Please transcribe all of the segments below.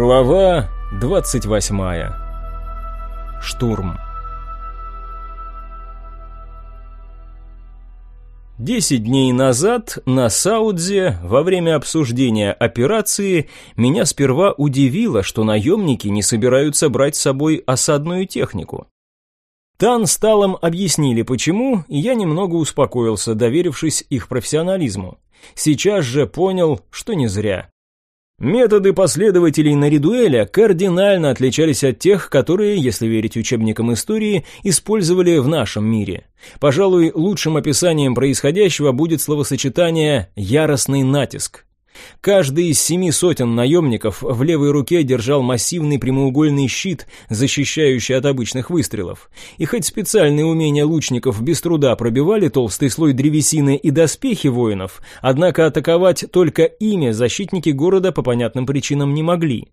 Глава 28. Штурм. Десять дней назад на Саудзе во время обсуждения операции меня сперва удивило, что наемники не собираются брать с собой осадную технику. Тан с Талом объяснили почему, и я немного успокоился, доверившись их профессионализму. Сейчас же понял, что не зря. Методы последователей Наридуэля кардинально отличались от тех, которые, если верить учебникам истории, использовали в нашем мире. Пожалуй, лучшим описанием происходящего будет словосочетание «яростный натиск». Каждый из семи сотен наемников в левой руке держал массивный прямоугольный щит, защищающий от обычных выстрелов. И хоть специальные умения лучников без труда пробивали толстый слой древесины и доспехи воинов, однако атаковать только ими защитники города по понятным причинам не могли.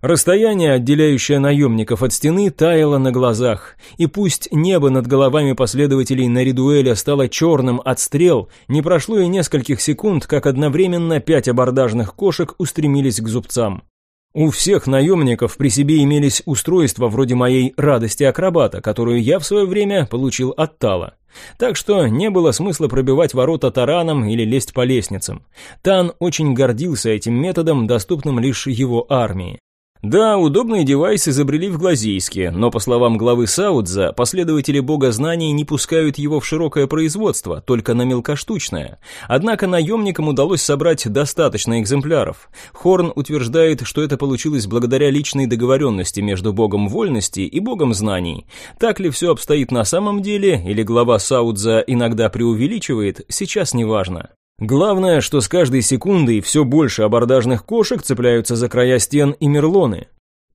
Расстояние, отделяющее наемников от стены, таяло на глазах, и пусть небо над головами последователей Наридуэля стало черным от стрел, не прошло и нескольких секунд, как одновременно пять абордажных кошек устремились к зубцам. У всех наемников при себе имелись устройства вроде моей радости акробата, которую я в свое время получил от Тала. Так что не было смысла пробивать ворота тараном или лезть по лестницам. Тан очень гордился этим методом, доступным лишь его армии. Да, удобный девайс изобрели в Глазейске, но, по словам главы Саудза, последователи бога знаний не пускают его в широкое производство, только на мелкоштучное. Однако наемникам удалось собрать достаточно экземпляров. Хорн утверждает, что это получилось благодаря личной договоренности между богом вольности и богом знаний. Так ли все обстоит на самом деле, или глава Саудза иногда преувеличивает, сейчас не важно. Главное, что с каждой секундой все больше абордажных кошек цепляются за края стен и мерлоны.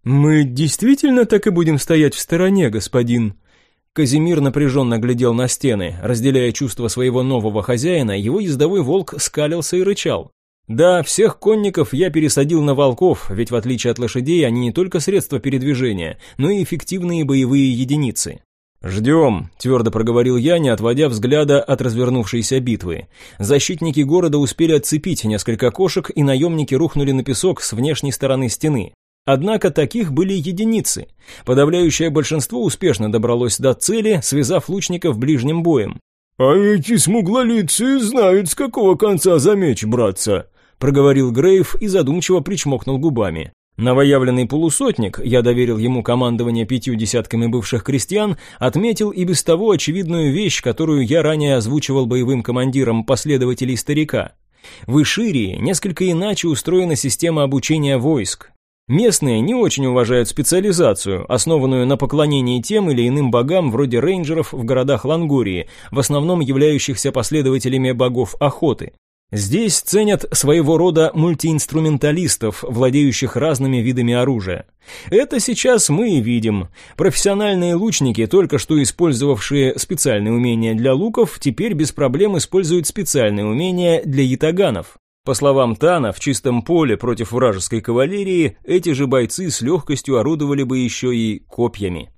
«Мы действительно так и будем стоять в стороне, господин?» Казимир напряженно глядел на стены. Разделяя чувства своего нового хозяина, его ездовой волк скалился и рычал. Да, всех конников я пересадил на волков, ведь в отличие от лошадей они не только средства передвижения, но и эффективные боевые единицы. «Ждем», — твердо проговорил я, не отводя взгляда от развернувшейся битвы. Защитники города успели отцепить несколько кошек, и наемники рухнули на песок с внешней стороны стены. Однако таких были единицы. Подавляющее большинство успешно добралось до цели, связав лучников ближним боем. «А эти смуглолицы знают, с какого конца за меч браться», — проговорил Грейв и задумчиво причмокнул губами. Новоявленный полусотник, я доверил ему командование пятью десятками бывших крестьян, отметил и без того очевидную вещь, которую я ранее озвучивал боевым командирам последователей старика. В Иширии несколько иначе устроена система обучения войск. Местные не очень уважают специализацию, основанную на поклонении тем или иным богам вроде рейнджеров в городах Лангории, в основном являющихся последователями богов охоты. Здесь ценят своего рода мультиинструменталистов, владеющих разными видами оружия. Это сейчас мы и видим. Профессиональные лучники, только что использовавшие специальные умения для луков, теперь без проблем используют специальные умения для ятаганов. По словам Тана, в чистом поле против вражеской кавалерии эти же бойцы с легкостью орудовали бы еще и копьями.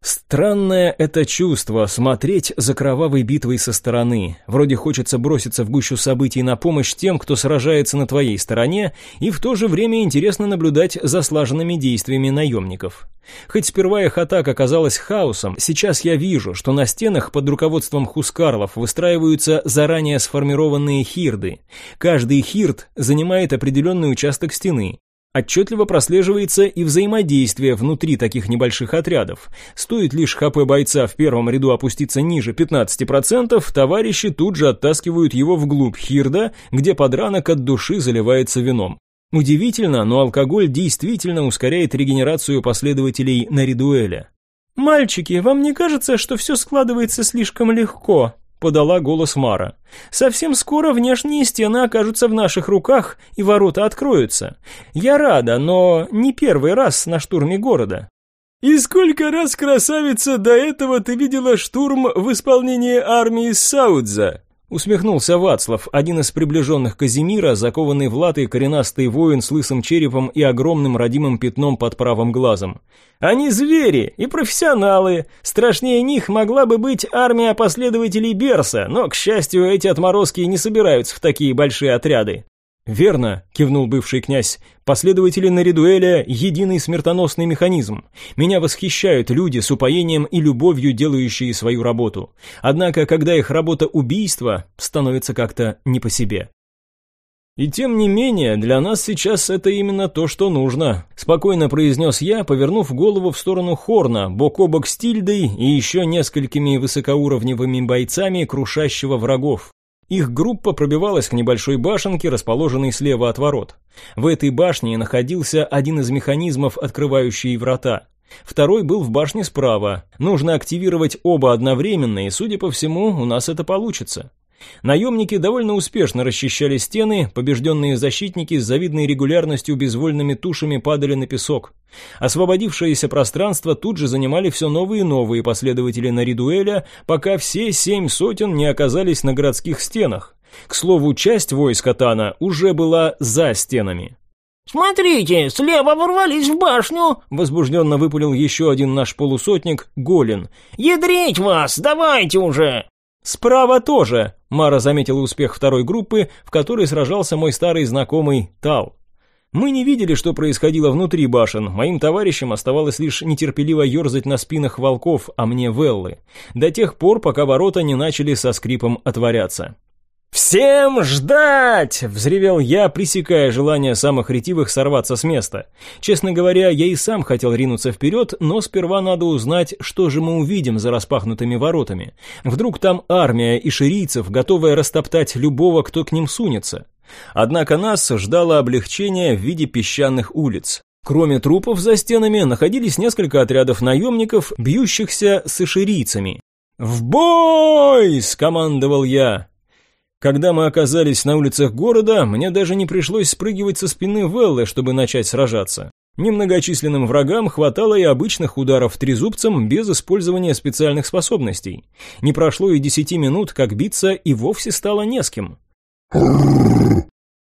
Странное это чувство смотреть за кровавой битвой со стороны. Вроде хочется броситься в гущу событий на помощь тем, кто сражается на твоей стороне, и в то же время интересно наблюдать за слаженными действиями наемников. Хоть сперва их атака оказалась хаосом, сейчас я вижу, что на стенах под руководством хускарлов выстраиваются заранее сформированные хирды. Каждый хирд занимает определенный участок стены. Отчетливо прослеживается и взаимодействие внутри таких небольших отрядов. Стоит лишь ХП бойца в первом ряду опуститься ниже 15%, товарищи тут же оттаскивают его вглубь хирда, где подранок от души заливается вином. Удивительно, но алкоголь действительно ускоряет регенерацию последователей Наридуэля. «Мальчики, вам не кажется, что все складывается слишком легко?» — подала голос Мара. «Совсем скоро внешние стены окажутся в наших руках, и ворота откроются. Я рада, но не первый раз на штурме города». «И сколько раз, красавица, до этого ты видела штурм в исполнении армии Саудза?» Усмехнулся Вацлав, один из приближенных Казимира, закованный в латы коренастый воин с лысым черепом и огромным родимым пятном под правым глазом. «Они звери и профессионалы. Страшнее них могла бы быть армия последователей Берса, но, к счастью, эти отморозки не собираются в такие большие отряды». «Верно», — кивнул бывший князь, — «последователи Наридуэля — единый смертоносный механизм. Меня восхищают люди с упоением и любовью, делающие свою работу. Однако, когда их работа убийство, становится как-то не по себе». «И тем не менее, для нас сейчас это именно то, что нужно», – спокойно произнес я, повернув голову в сторону Хорна, бок о бок с Тильдой и еще несколькими высокоуровневыми бойцами, крушащего врагов. Их группа пробивалась к небольшой башенке, расположенной слева от ворот. В этой башне находился один из механизмов, открывающий врата. Второй был в башне справа. Нужно активировать оба одновременно, и, судя по всему, у нас это получится. Наемники довольно успешно расчищали стены, побежденные защитники с завидной регулярностью безвольными тушами падали на песок. Освободившееся пространство тут же занимали все новые и новые последователи Наридуэля, пока все семь сотен не оказались на городских стенах. К слову, часть войска Тана уже была за стенами. «Смотрите, слева ворвались в башню!» — возбужденно выпалил еще один наш полусотник, Голин. «Ядрить вас, давайте уже!» «Справа тоже!» — Мара заметила успех второй группы, в которой сражался мой старый знакомый Тал. Мы не видели, что происходило внутри башен. Моим товарищам оставалось лишь нетерпеливо ерзать на спинах волков, а мне Веллы. До тех пор, пока ворота не начали со скрипом отворяться. «Всем ждать!» — взревел я, пресекая желание самых ретивых сорваться с места. Честно говоря, я и сам хотел ринуться вперед, но сперва надо узнать, что же мы увидим за распахнутыми воротами. Вдруг там армия и ширийцев, готовая растоптать любого, кто к ним сунется. Однако нас ждало облегчение в виде песчаных улиц. Кроме трупов за стенами находились несколько отрядов наемников, бьющихся с иширийцами. «В бой!» — скомандовал я. Когда мы оказались на улицах города, мне даже не пришлось спрыгивать со спины Веллы, чтобы начать сражаться. Немногочисленным врагам хватало и обычных ударов трезубцем без использования специальных способностей. Не прошло и десяти минут, как биться и вовсе стало не с кем.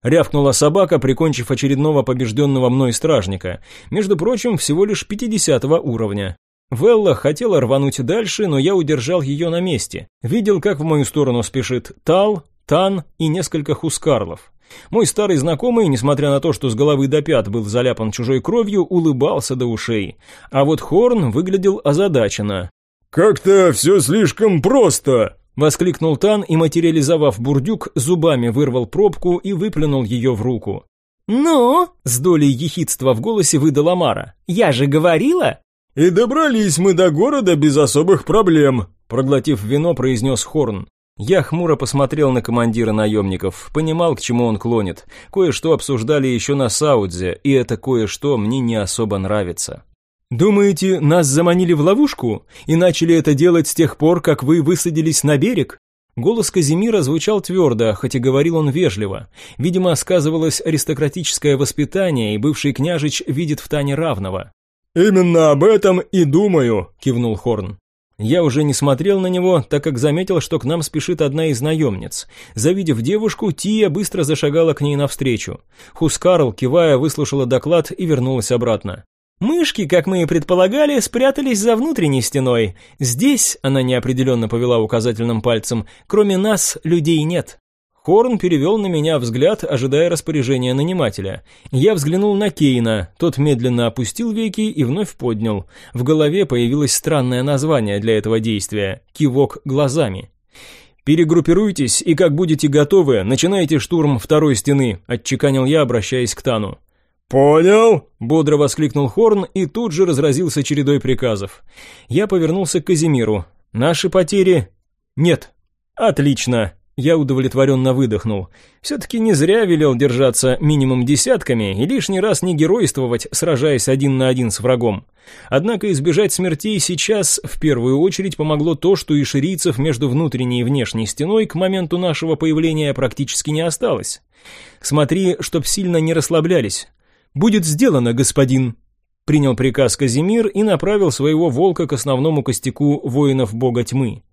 Рявкнула собака, прикончив очередного побежденного мной стражника. Между прочим, всего лишь 50 уровня. Велла хотела рвануть дальше, но я удержал ее на месте. Видел, как в мою сторону спешит Тал, Тан и несколько хускарлов. Мой старый знакомый, несмотря на то, что с головы до пят был заляпан чужой кровью, улыбался до ушей. А вот Хорн выглядел озадаченно. «Как-то все слишком просто!» Воскликнул Тан и, материализовав бурдюк, зубами вырвал пробку и выплюнул ее в руку. «Ну?» — с долей ехидства в голосе выдала Мара. «Я же говорила!» «И добрались мы до города без особых проблем», — проглотив вино, произнес Хорн. Я хмуро посмотрел на командира наемников, понимал, к чему он клонит. Кое-что обсуждали еще на Саудзе, и это кое-что мне не особо нравится. «Думаете, нас заманили в ловушку и начали это делать с тех пор, как вы высадились на берег?» Голос Казимира звучал твердо, хоть и говорил он вежливо. Видимо, сказывалось аристократическое воспитание, и бывший княжич видит в Тане равного. «Именно об этом и думаю», — кивнул Хорн. Я уже не смотрел на него, так как заметил, что к нам спешит одна из наемниц. Завидев девушку, Тия быстро зашагала к ней навстречу. Хускарл, кивая, выслушала доклад и вернулась обратно. «Мышки, как мы и предполагали, спрятались за внутренней стеной. Здесь, — она неопределенно повела указательным пальцем, — кроме нас людей нет». Хорн перевел на меня взгляд, ожидая распоряжения нанимателя. Я взглянул на Кейна, тот медленно опустил веки и вновь поднял. В голове появилось странное название для этого действия – кивок глазами. «Перегруппируйтесь, и как будете готовы, начинайте штурм второй стены», – отчеканил я, обращаясь к Тану. «Понял!» – бодро воскликнул Хорн и тут же разразился чередой приказов. Я повернулся к Казимиру. «Наши потери?» «Нет». «Отлично!» Я удовлетворенно выдохнул. Все-таки не зря велел держаться минимум десятками и лишний раз не геройствовать, сражаясь один на один с врагом. Однако избежать смертей сейчас в первую очередь помогло то, что и ширийцев между внутренней и внешней стеной к моменту нашего появления практически не осталось. Смотри, чтоб сильно не расслаблялись. «Будет сделано, господин», принял приказ Казимир и направил своего волка к основному костяку воинов бога тьмы.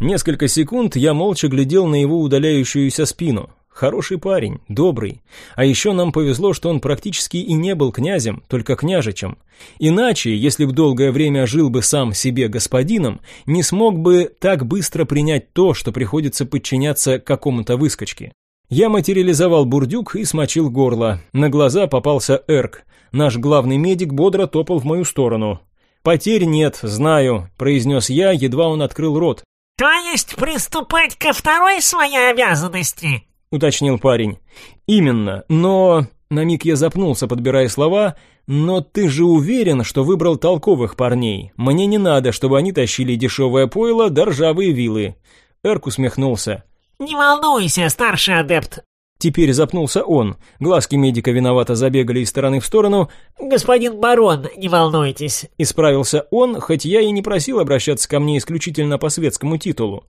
Несколько секунд я молча глядел на его удаляющуюся спину. Хороший парень, добрый. А еще нам повезло, что он практически и не был князем, только княжичем. Иначе, если б долгое время жил бы сам себе господином, не смог бы так быстро принять то, что приходится подчиняться какому-то выскочке. Я материализовал бурдюк и смочил горло. На глаза попался Эрк. Наш главный медик бодро топал в мою сторону. «Потерь нет, знаю», — произнес я, едва он открыл рот. «То есть приступать ко второй своей обязанности?» — уточнил парень. «Именно, но...» На миг я запнулся, подбирая слова, «но ты же уверен, что выбрал толковых парней. Мне не надо, чтобы они тащили дешевое пойло да ржавые вилы». Эрк усмехнулся. «Не волнуйся, старший адепт, Теперь запнулся он. Глазки медика виновато забегали из стороны в сторону. «Господин барон, не волнуйтесь!» Исправился он, хоть я и не просил обращаться ко мне исключительно по светскому титулу.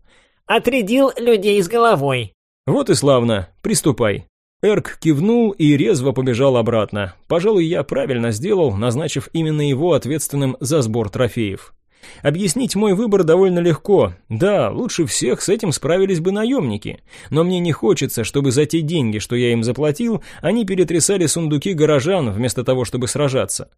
«Отрядил людей с головой!» «Вот и славно. Приступай!» Эрк кивнул и резво побежал обратно. Пожалуй, я правильно сделал, назначив именно его ответственным за сбор трофеев. Объяснить мой выбор довольно легко. Да, лучше всех с этим справились бы наемники. Но мне не хочется, чтобы за те деньги, что я им заплатил, они перетрясали сундуки горожан, вместо того, чтобы сражаться.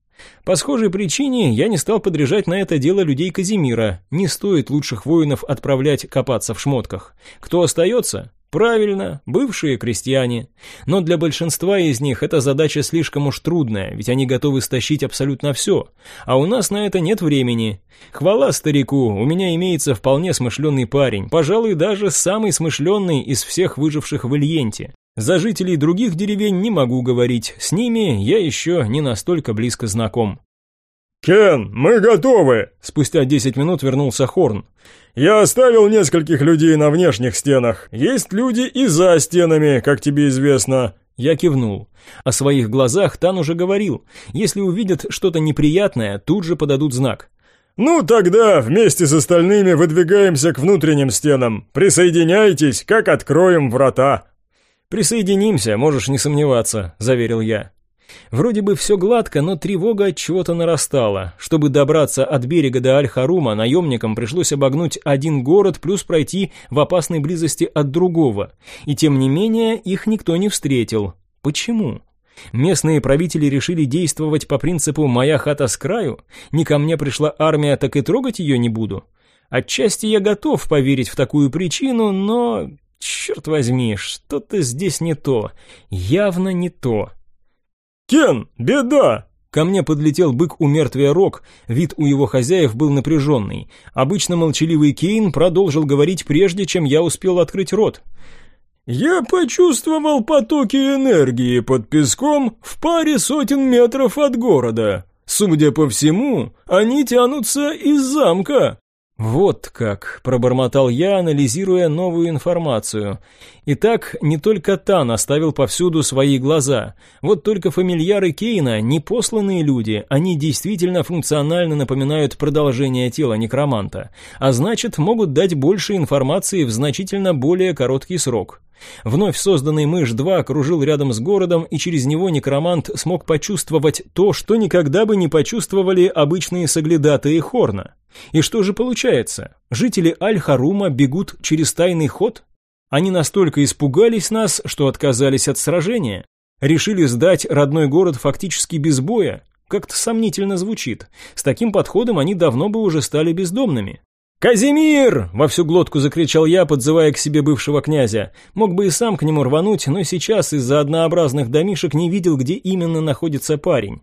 По схожей причине я не стал подряжать на это дело людей Казимира. Не стоит лучших воинов отправлять копаться в шмотках. Кто остается? Правильно, бывшие крестьяне. Но для большинства из них эта задача слишком уж трудная, ведь они готовы стащить абсолютно все. А у нас на это нет времени. Хвала старику, у меня имеется вполне смышленый парень, пожалуй, даже самый смышленный из всех выживших в Ильенте. За жителей других деревень не могу говорить, с ними я еще не настолько близко знаком. «Кен, мы готовы!» Спустя десять минут вернулся Хорн. «Я оставил нескольких людей на внешних стенах. Есть люди и за стенами, как тебе известно». Я кивнул. О своих глазах Тан уже говорил. Если увидят что-то неприятное, тут же подадут знак. «Ну тогда вместе с остальными выдвигаемся к внутренним стенам. Присоединяйтесь, как откроем врата». «Присоединимся, можешь не сомневаться», — заверил я. Вроде бы все гладко, но тревога от чего-то нарастала. Чтобы добраться от берега до Аль-Харума, наемникам пришлось обогнуть один город плюс пройти в опасной близости от другого. И тем не менее, их никто не встретил. Почему? Местные правители решили действовать по принципу «моя хата с краю», не ко мне пришла армия, так и трогать ее не буду. Отчасти я готов поверить в такую причину, но... Черт возьми, что-то здесь не то. Явно не то. «Кен, беда!» Ко мне подлетел бык у мертвия Рок, вид у его хозяев был напряженный. Обычно молчаливый Кейн продолжил говорить прежде, чем я успел открыть рот. «Я почувствовал потоки энергии под песком в паре сотен метров от города. Судя по всему, они тянутся из замка». «Вот как», — пробормотал я, анализируя новую информацию. Итак, не только Тан оставил повсюду свои глаза. Вот только фамильяры Кейна не посланные люди, они действительно функционально напоминают продолжение тела некроманта, а значит, могут дать больше информации в значительно более короткий срок. Вновь созданный мышь-2 кружил рядом с городом, и через него некромант смог почувствовать то, что никогда бы не почувствовали обычные соглядатые Хорна. И что же получается? Жители Аль-Харума бегут через тайный ход? Они настолько испугались нас, что отказались от сражения. Решили сдать родной город фактически без боя. Как-то сомнительно звучит. С таким подходом они давно бы уже стали бездомными. «Казимир!» – во всю глотку закричал я, подзывая к себе бывшего князя. Мог бы и сам к нему рвануть, но сейчас из-за однообразных домишек не видел, где именно находится парень.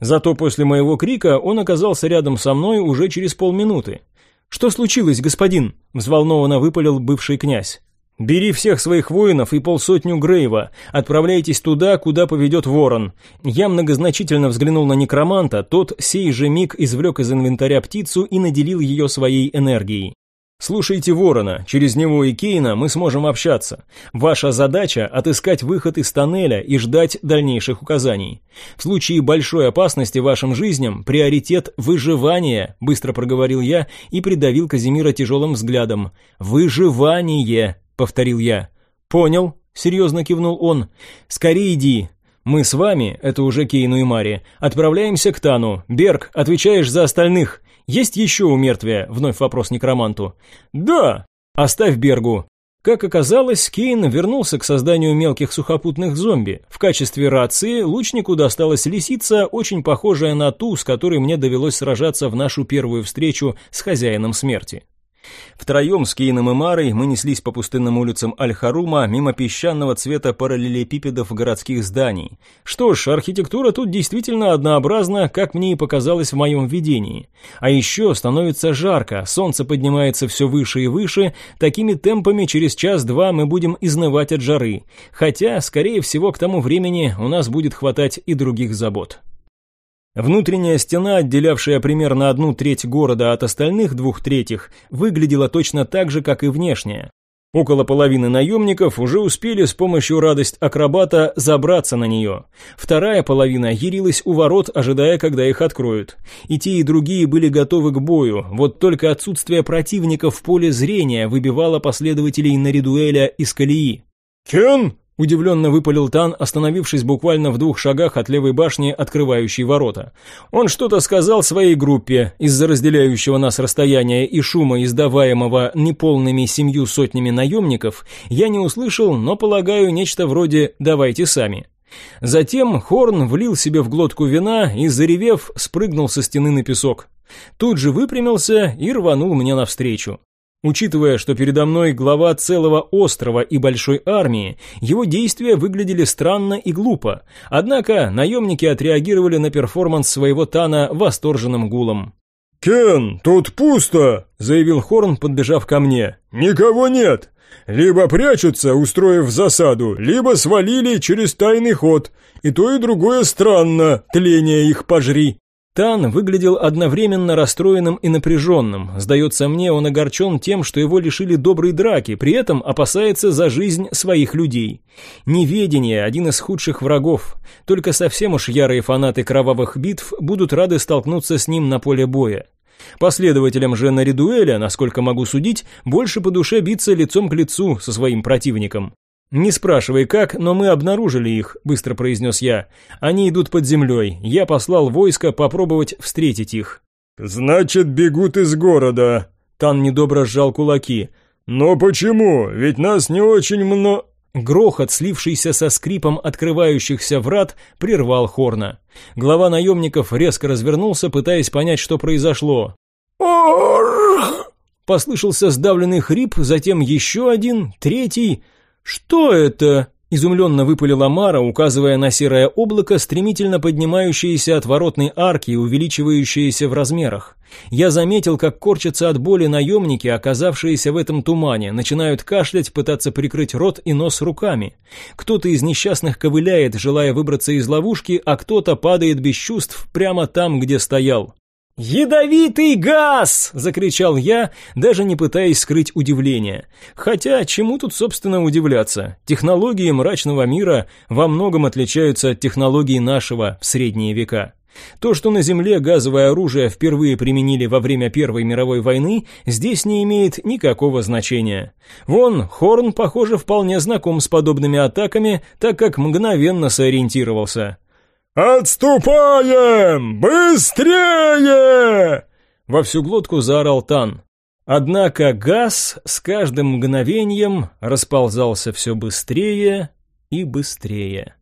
Зато после моего крика он оказался рядом со мной уже через полминуты. «Что случилось, господин?» – взволнованно выпалил бывший князь. «Бери всех своих воинов и полсотню Грейва, отправляйтесь туда, куда поведет ворон». Я многозначительно взглянул на некроманта, тот сей же миг извлек из инвентаря птицу и наделил ее своей энергией. Слушайте Ворона, через него и Кейна мы сможем общаться. Ваша задача – отыскать выход из тоннеля и ждать дальнейших указаний. В случае большой опасности вашим жизням приоритет выживания, быстро проговорил я и придавил Казимира тяжелым взглядом. Выживание, повторил я. Понял, серьезно кивнул он. Скорее иди, мы с вами, это уже Кейну и Мари, отправляемся к Тану. Берг, отвечаешь за остальных. «Есть еще у мертвия?» – вновь вопрос некроманту. «Да!» «Оставь Бергу». Как оказалось, Кейн вернулся к созданию мелких сухопутных зомби. В качестве рации лучнику досталась лисица, очень похожая на ту, с которой мне довелось сражаться в нашу первую встречу с хозяином смерти. Втроем с Кейном и Марой мы неслись по пустынным улицам Аль-Харума мимо песчаного цвета параллелепипедов городских зданий. Что ж, архитектура тут действительно однообразна, как мне и показалось в моем видении. А еще становится жарко, солнце поднимается все выше и выше, такими темпами через час-два мы будем изнывать от жары. Хотя, скорее всего, к тому времени у нас будет хватать и других забот. Внутренняя стена, отделявшая примерно одну треть города от остальных двух третьих, выглядела точно так же, как и внешняя. Около половины наемников уже успели с помощью радость акробата забраться на нее. Вторая половина ярилась у ворот, ожидая, когда их откроют. И те, и другие были готовы к бою, вот только отсутствие противника в поле зрения выбивало последователей Наридуэля из колеи. «Кен!» Удивленно выпалил Тан, остановившись буквально в двух шагах от левой башни, открывающей ворота. Он что-то сказал своей группе, из-за разделяющего нас расстояния и шума, издаваемого неполными семью сотнями наемников, я не услышал, но, полагаю, нечто вроде «давайте сами». Затем Хорн влил себе в глотку вина и, заревев, спрыгнул со стены на песок. Тут же выпрямился и рванул мне навстречу. Учитывая, что передо мной глава целого острова и большой армии, его действия выглядели странно и глупо. Однако наемники отреагировали на перформанс своего Тана восторженным гулом. «Кен, тут пусто!» – заявил Хорн, подбежав ко мне. «Никого нет! Либо прячутся, устроив засаду, либо свалили через тайный ход. И то, и другое странно, тление их пожри!» Тан выглядел одновременно расстроенным и напряженным. Сдается мне, он огорчен тем, что его лишили доброй драки, при этом опасается за жизнь своих людей. Неведение – один из худших врагов. Только совсем уж ярые фанаты кровавых битв будут рады столкнуться с ним на поле боя. Последователям же Наридуэля, насколько могу судить, больше по душе биться лицом к лицу со своим противником. «Не спрашивай как, но мы обнаружили их», – быстро произнес я. «Они идут под землей. Я послал войско попробовать встретить их». «Значит, бегут из города», – Тан недобро сжал кулаки. «Но почему? Ведь нас не очень много...» Грохот, слившийся со скрипом открывающихся врат, прервал Хорна. Глава наемников резко развернулся, пытаясь понять, что произошло. «Орх!» Послышался сдавленный хрип, затем еще один, третий... «Что это?» – изумленно выпалила Мара, указывая на серое облако, стремительно поднимающееся от воротной арки и увеличивающееся в размерах. Я заметил, как корчатся от боли наемники, оказавшиеся в этом тумане, начинают кашлять, пытаться прикрыть рот и нос руками. Кто-то из несчастных ковыляет, желая выбраться из ловушки, а кто-то падает без чувств прямо там, где стоял. «Ядовитый газ!» – закричал я, даже не пытаясь скрыть удивление. Хотя, чему тут, собственно, удивляться? Технологии мрачного мира во многом отличаются от технологий нашего в средние века. То, что на Земле газовое оружие впервые применили во время Первой мировой войны, здесь не имеет никакого значения. Вон, Хорн, похоже, вполне знаком с подобными атаками, так как мгновенно сориентировался. «Отступаем! Быстрее!» Во всю глотку заорал Тан. Однако газ с каждым мгновением расползался все быстрее и быстрее.